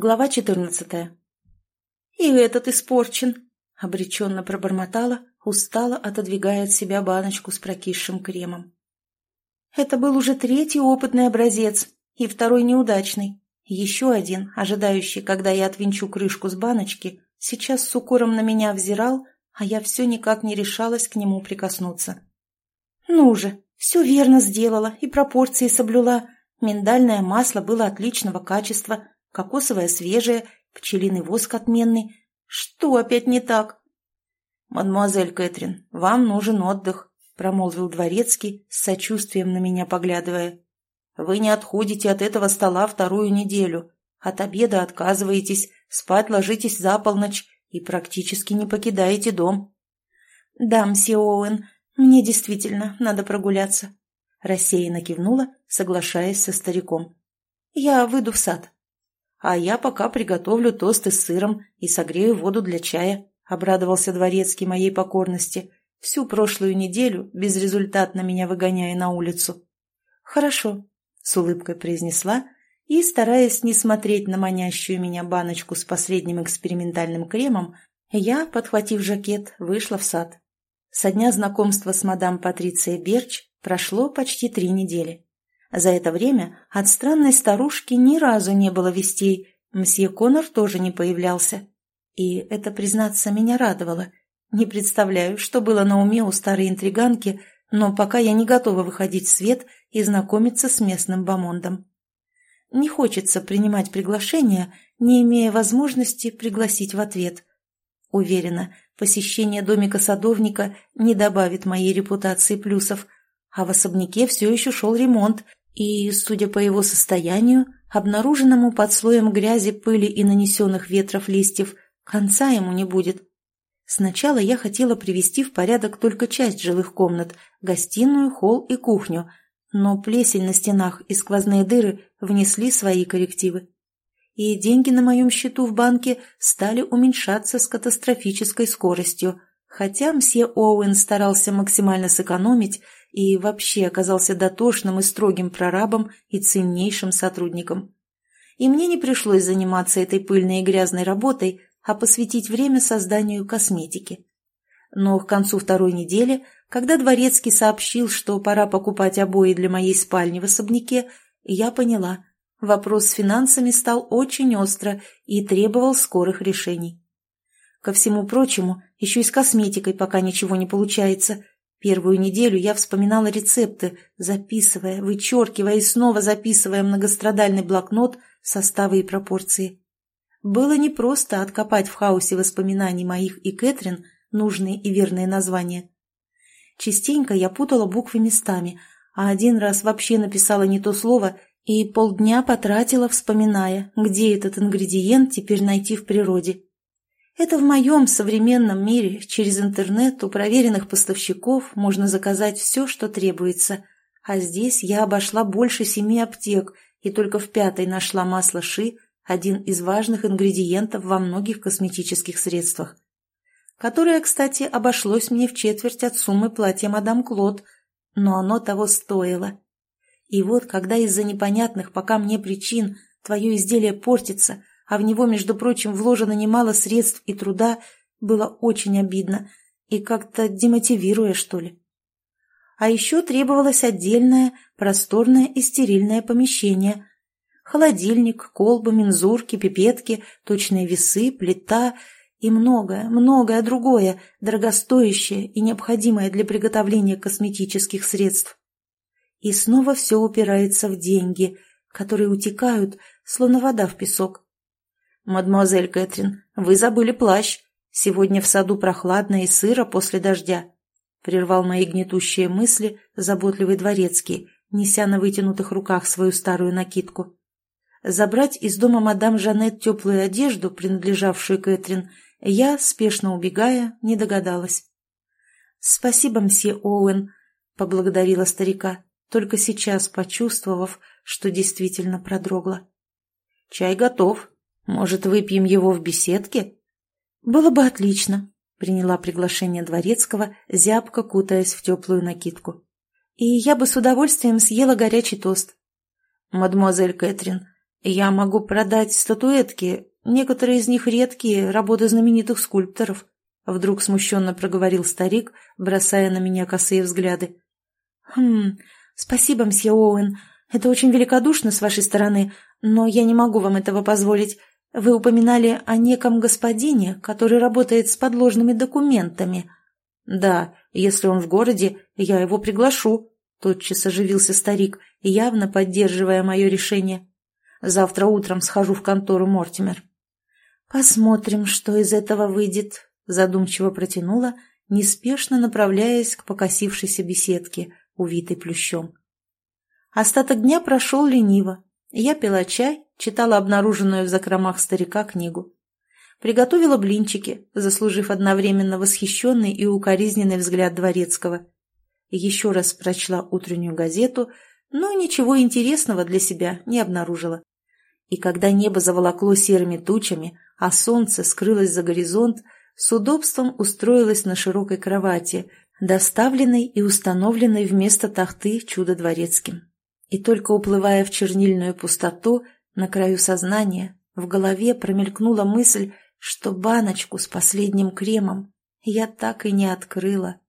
Глава четырнадцатая. «И этот испорчен!» — обреченно пробормотала, устало отодвигая от себя баночку с прокисшим кремом. Это был уже третий опытный образец и второй неудачный. Еще один, ожидающий, когда я отвинчу крышку с баночки, сейчас с укором на меня взирал, а я все никак не решалась к нему прикоснуться. «Ну же, все верно сделала и пропорции соблюла. Миндальное масло было отличного качества, кокосовое свежее, пчелиный воск отменный. Что опять не так?» «Мадемуазель Кэтрин, вам нужен отдых», — промолвил дворецкий, с сочувствием на меня поглядывая. «Вы не отходите от этого стола вторую неделю. От обеда отказываетесь, спать ложитесь за полночь и практически не покидаете дом». «Да, мсье Оуэн, мне действительно надо прогуляться», — рассеянно кивнула, соглашаясь со стариком. «Я выйду в сад». «А я пока приготовлю тосты с сыром и согрею воду для чая», — обрадовался дворецкий моей покорности, всю прошлую неделю безрезультатно меня выгоняя на улицу. «Хорошо», — с улыбкой произнесла и, стараясь не смотреть на манящую меня баночку с последним экспериментальным кремом, я, подхватив жакет, вышла в сад. Со дня знакомства с мадам Патрицией Берч прошло почти три недели. За это время от странной старушки ни разу не было вестей, мсье Конор тоже не появлялся. И это, признаться, меня радовало. Не представляю, что было на уме у старой интриганки, но пока я не готова выходить в свет и знакомиться с местным бомондом. Не хочется принимать приглашения, не имея возможности пригласить в ответ. Уверена, посещение домика садовника не добавит моей репутации плюсов, а в особняке все еще шел ремонт, и, судя по его состоянию, обнаруженному под слоем грязи, пыли и нанесенных ветров листьев, конца ему не будет. Сначала я хотела привести в порядок только часть жилых комнат – гостиную, холл и кухню, но плесень на стенах и сквозные дыры внесли свои коррективы. И деньги на моем счету в банке стали уменьшаться с катастрофической скоростью, хотя мсье Оуэн старался максимально сэкономить – и вообще оказался дотошным и строгим прорабом и ценнейшим сотрудником. И мне не пришлось заниматься этой пыльной и грязной работой, а посвятить время созданию косметики. Но к концу второй недели, когда Дворецкий сообщил, что пора покупать обои для моей спальни в особняке, я поняла, вопрос с финансами стал очень остро и требовал скорых решений. Ко всему прочему, еще и с косметикой пока ничего не получается – Первую неделю я вспоминала рецепты, записывая, вычеркивая и снова записывая многострадальный блокнот, составы и пропорции. Было непросто откопать в хаосе воспоминаний моих и Кэтрин нужные и верные названия. Частенько я путала буквы местами, а один раз вообще написала не то слово и полдня потратила, вспоминая, где этот ингредиент теперь найти в природе. Это в моем современном мире через интернет у проверенных поставщиков можно заказать все, что требуется. А здесь я обошла больше семи аптек и только в пятой нашла масло ши, один из важных ингредиентов во многих косметических средствах. Которое, кстати, обошлось мне в четверть от суммы платья мадам Клод, но оно того стоило. И вот, когда из-за непонятных пока мне причин твое изделие портится, а в него, между прочим, вложено немало средств и труда, было очень обидно и как-то демотивируя, что ли. А еще требовалось отдельное, просторное и стерильное помещение. Холодильник, колбы, мензурки, пипетки, точные весы, плита и многое, многое другое, дорогостоящее и необходимое для приготовления косметических средств. И снова все упирается в деньги, которые утекают, словно вода в песок. «Мадемуазель Кэтрин, вы забыли плащ. Сегодня в саду прохладно и сыро после дождя», — прервал мои гнетущие мысли заботливый дворецкий, неся на вытянутых руках свою старую накидку. Забрать из дома мадам Жанет теплую одежду, принадлежавшую Кэтрин, я, спешно убегая, не догадалась. «Спасибо, мсье Оуэн», — поблагодарила старика, только сейчас почувствовав, что действительно продрогла. «Чай готов», может, выпьем его в беседке? Было бы отлично, приняла приглашение дворецкого, зябко кутаясь в теплую накидку. И я бы с удовольствием съела горячий тост. Мадемуазель Кэтрин, Я могу продать статуэтки, некоторые из них редкие, работы знаменитых скульпторов. Вдруг смущенно проговорил старик, бросая на меня косые взгляды. «Хм, спасибо, мсье Оуэн. Это очень великодушно с вашей стороны, но я не могу вам этого позволить. Вы упоминали о неком господине, который работает с подложными документами. Да, если он в городе, я его приглашу. Тотчас оживился старик, явно поддерживая мое решение. Завтра утром схожу в контору Мортимер. Посмотрим, что из этого выйдет, задумчиво протянула, неспешно направляясь к покосившейся беседке, увитой плющом. Остаток дня прошел лениво. Я пила чай, читала обнаруженную в закромах старика книгу. Приготовила блинчики, заслужив одновременно восхищенный и укоризненный взгляд дворецкого. Еще раз прочла утреннюю газету, но ничего интересного для себя не обнаружила. И когда небо заволокло серыми тучами, а солнце скрылось за горизонт, с удобством устроилась на широкой кровати, доставленной и установленной вместо тахты чудо-дворецким. И только уплывая в чернильную пустоту, на краю сознания, в голове промелькнула мысль, что баночку с последним кремом я так и не открыла.